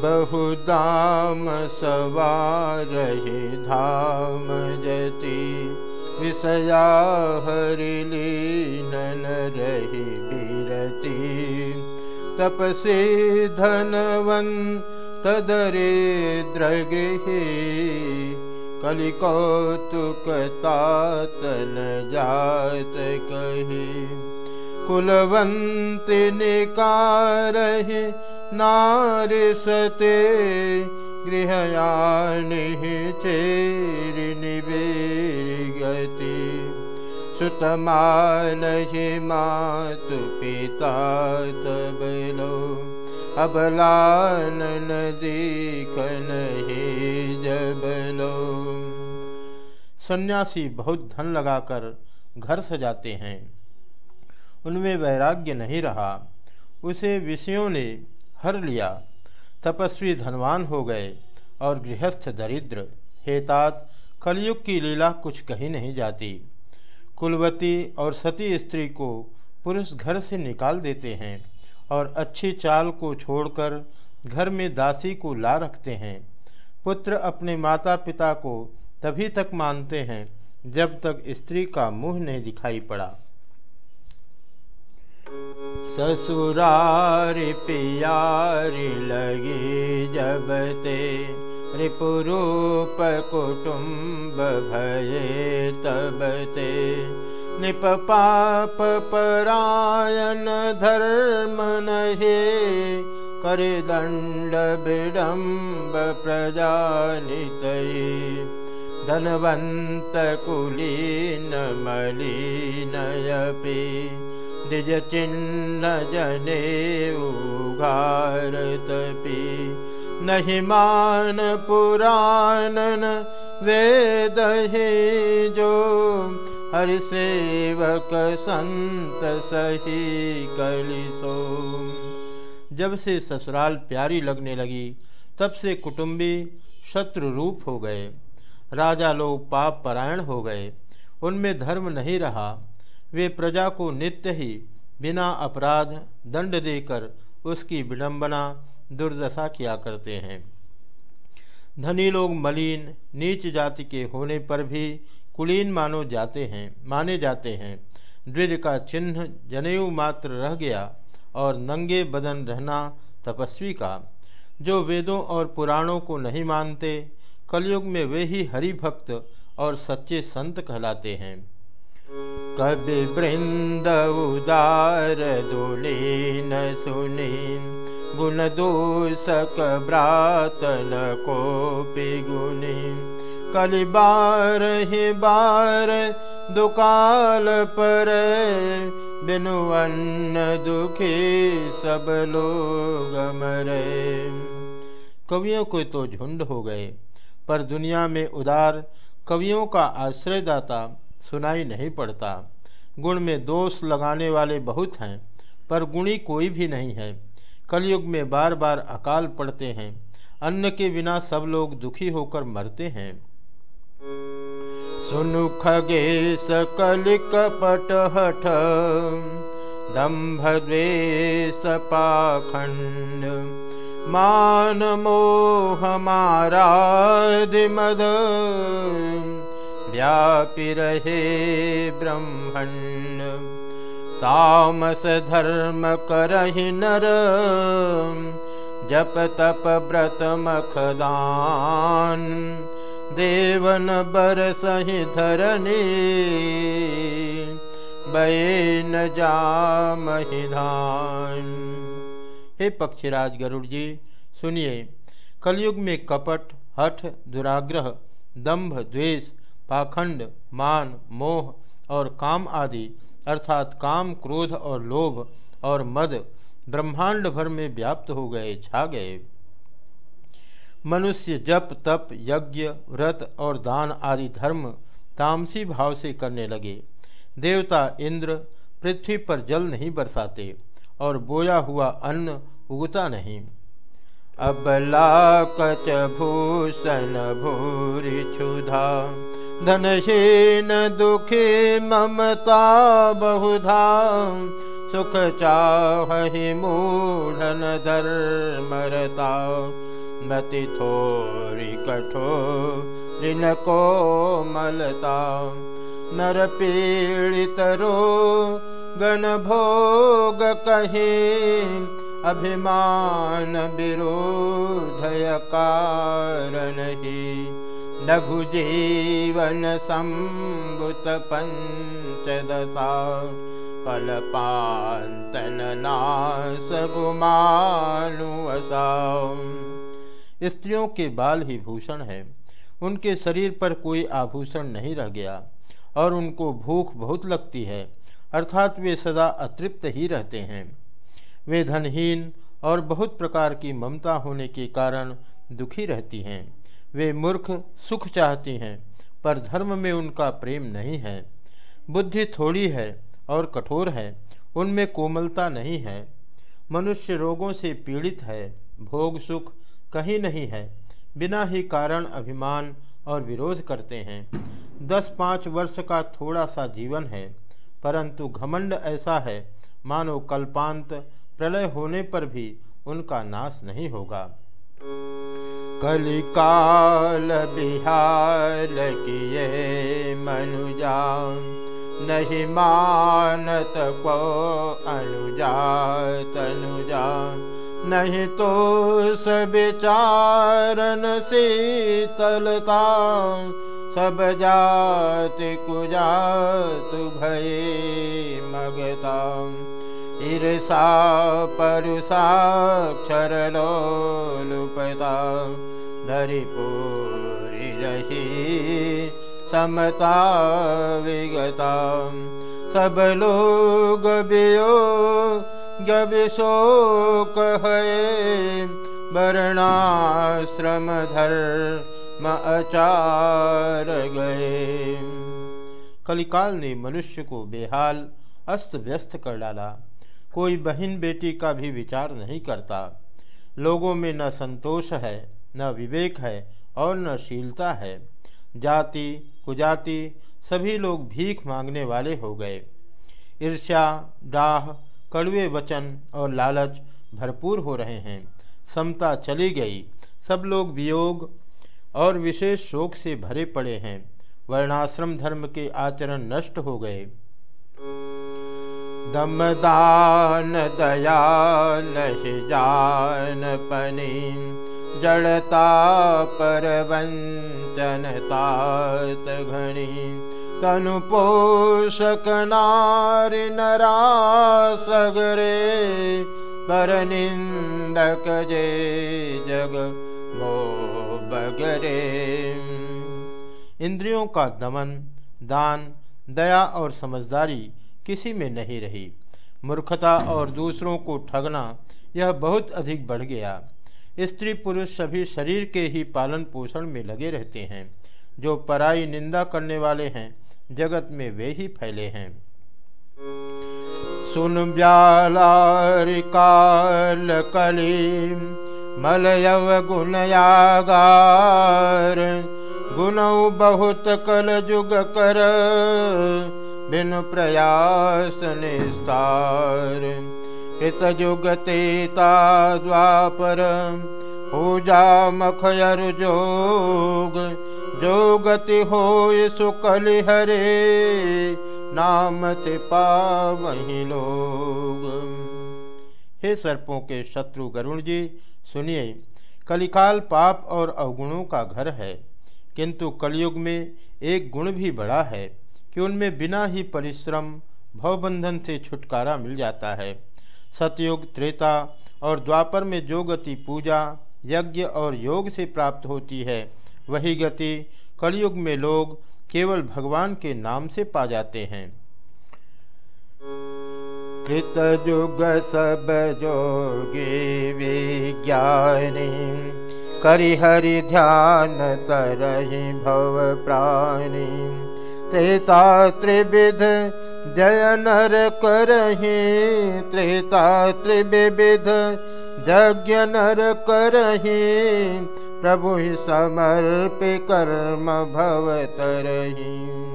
बहुदाम सवारहि धाम जति विषया हरिलीनन रही बीरती तपसे धनवन तदरिद्र गृहे कलिकौतुकतातन जात कही। कुलवन्ति निकारहि नारिसते गृहयानिः चेरिनिवेरि गति। सुतमानहि मातु पिता तबलो अबलानन दीखनहि जबलो सन्यासी बहुत धन लगाकर घर सजाते हैं। उनमें वैराग्य नहीं रहा। उसे विषयों ने हर लिया। तपस्वी धनवान हो गए और गृहस्थ दरिद्र। हेतात कलयुग की लीला कुछ कही नहीं जाती। कुलवती और सती स्त्री को पुरुष घर से निकाल देते हैं और अच्छी चाल को छोड़कर घर में दासी को ला रखते हैं। पुत्र अपने माता पिता को तभी तक मानते हैं जब तक स्त्री का मुँह नहीं दिखाई पड़ा। ससुरारि पियारि लगी जब ते रिपुरूप कुटुम्ब भये तब ते निप पाप परायण धर्म नहे कर दंड विडम्ब प्रजानितये धनवन्त कुलीन मलिनयपि द्विज चिन्ह जने उघारतपि नहि मान पुराणन वेद ही जो हरि सेवक संत सही कलिसो जब से ससुराल प्यारी लगने लगी, तब से कुटुंबी शत्रु रूप हो गए। राजा लोग पाप परायण हो गए। उनमें धर्म नहीं रहा। वे प्रजा को नित्य ही बिना अपराध दंड देकर उसकी विडंबना, दुर्दशा किया करते हैं। धनी लोग मलिन, नीच जाति के होने पर भी कुलीन मानो जाते हैं, माने जाते हैं। द्विज का चिन्ह जनेऊ मात्र रह गया और नंगे बदन रहना तपस्वी का। जो वेदों और पुराणों को नहीं मानते, कलयुग में वे ही हरि भक्त और सच्चे संत कहलाते हैं। कवि वृंद उदार दुलीन सुनी। गुण दूषक ब्रातन को गुणी कलि बार ही बार दुकाल पर, बिनु अन्न दुखी सब लोग मरे। कवियों को तो झुंड हो गए, पर दुनिया में उदार कवियों का आश्रयदाता सुनाई नहीं पड़ता। गुण में दोष लगाने वाले बहुत हैं, पर गुणी कोई भी नहीं है। कलयुग में बार बार अकाल पड़ते हैं। अन्न के बिना सब लोग दुखी होकर मरते हैं। सुनु खगे सकल कपट हठ, दम्भ द्वेष पाखंड। मान मोह मारा मद व्यापि रहे ब्रह्मण्ड। तामस धर्म करहि नर। जप तप व्रत मखदान। देवन बर सही धरनी। बैन जा महिधान हे पक्षीराज गरुड़ जी, सुनिए। कलयुग में कपट, हठ, दुराग्रह, दंभ, द्वेष पाखंड, मान, मोह और काम आदि, अर्थात काम, क्रोध और लोभ और मद, ब्रह्मांड भर में व्याप्त हो गए, छा गए। मनुष्य जप, तप, यज्ञ, व्रत और दान आदि धर्म तामसी भाव से करने लगे। देवता इंद्र पृथ्वी पर जल नहीं बरसाते और बोया हुआ अन्न उगता नहीं। अबला कच भूषण भूरि क्षुधा। धनहीन दुखी ममता बहुधा। सुख चाहि मूढ़न धर्मरता मति थोरी कठो ऋण को मलता नर पीड़ित रो गण भोग कहीं अभिमान विरोधय कारण ही। लघु जीवन संबुत पंचदशा। कल्पान्तन नास गुमानुअसा स्त्रियों के बाल ही भूषण है। उनके शरीर पर कोई आभूषण नहीं रह गया और उनको भूख बहुत लगती है। अर्थात वे सदा अतृप्त ही रहते हैं। वे धनहीन और बहुत प्रकार की ममता होने के कारण दुखी रहती हैं। वे मूर्ख, सुख चाहती हैं, पर धर्म में उनका प्रेम नहीं है। बुद्धि थोड़ी है और कठोर है, उनमें कोमलता नहीं है। मनुष्य रोगों से पीड़ित है, भोग सुख कहीं नहीं है। बिना ही कारण अभिमान और विरोध करते हैं। दस पाँच वर्ष का थोड़ा सा जीवन है, परंतु घमंड ऐसा है, मानो कल्पांत प्रलय होने पर भी उनका नाश नहीं होगा। कलिकाल बिहार किए मनुजा, नहीं मानत को अनुजा तनुजा। नहीं तो सब चारण शीतलता, सब जाति कुजात भय मगता। ईर्षा लोलुपता। धरिपूरी रही समता विगता। सब लोग बियो गविशोक है वर्णाश्रम धर्म अचार गए कलिकाल ने मनुष्य को बेहाल, अस्त व्यस्त कर डाला। कोई बहन बेटी का भी विचार नहीं करता। लोगों में न संतोष है, न विवेक है और न शीलता है। जाति, कुजाति, सभी लोग भीख मांगने वाले हो गए। ईर्ष्या, डाह, कड़वे वचन और लालच भरपूर हो रहे हैं। समता चली गई। सब लोग वियोग और विशेष शोक से भरे पड़े हैं। वर्णाश्रम धर्म के आचरण नष्ट हो गए। दमदान दया जान पनी जड़ता पर वंचन तात घनी तनु पोषक नारी नरा सगरे पर निंदक जे जग मो बगरे इंद्रियों का दमन, दान, दया और समझदारी किसी में नहीं रही। मूर्खता और दूसरों को ठगना यह बहुत अधिक बढ़ गया। स्त्री पुरुष सभी शरीर के ही पालन पोषण में लगे रहते हैं। जो पराई निंदा करने वाले हैं, जगत में वे ही फैले हैं। सुन ब्यालार काल कली मलयव गुणयागार। गुण बहुत कल जुग कर बिन प्रयास निस्तार। कृत जुगतेता द्वापर पूजा मखयर जोग। जो गति हो सुकल हरे नाम ते वही लोग। हे सर्पों के शत्रु गरुण जी, सुनिए, कलिकाल पाप और अवगुणों का घर है, किंतु कलयुग में एक गुण भी बड़ा है। कि उनमें बिना ही परिश्रम, भवबंधन से छुटकारा मिल जाता है। सतयुग, त्रेता और द्वापर में जो गति पूजा, यज्ञ और योग से प्राप्त होती है, वही गति कलयुग में लोग केवल भगवान के नाम से पा जाते हैं। कृत युग सब जोगी विज्ञानी करि हरि ध्यान तरही भव प्राणी। त्रेता त्रिविध जय नर करही। त्रेता त्रिविध यज्ञ नर करही। प्रभु समर्प कर्म भव तरही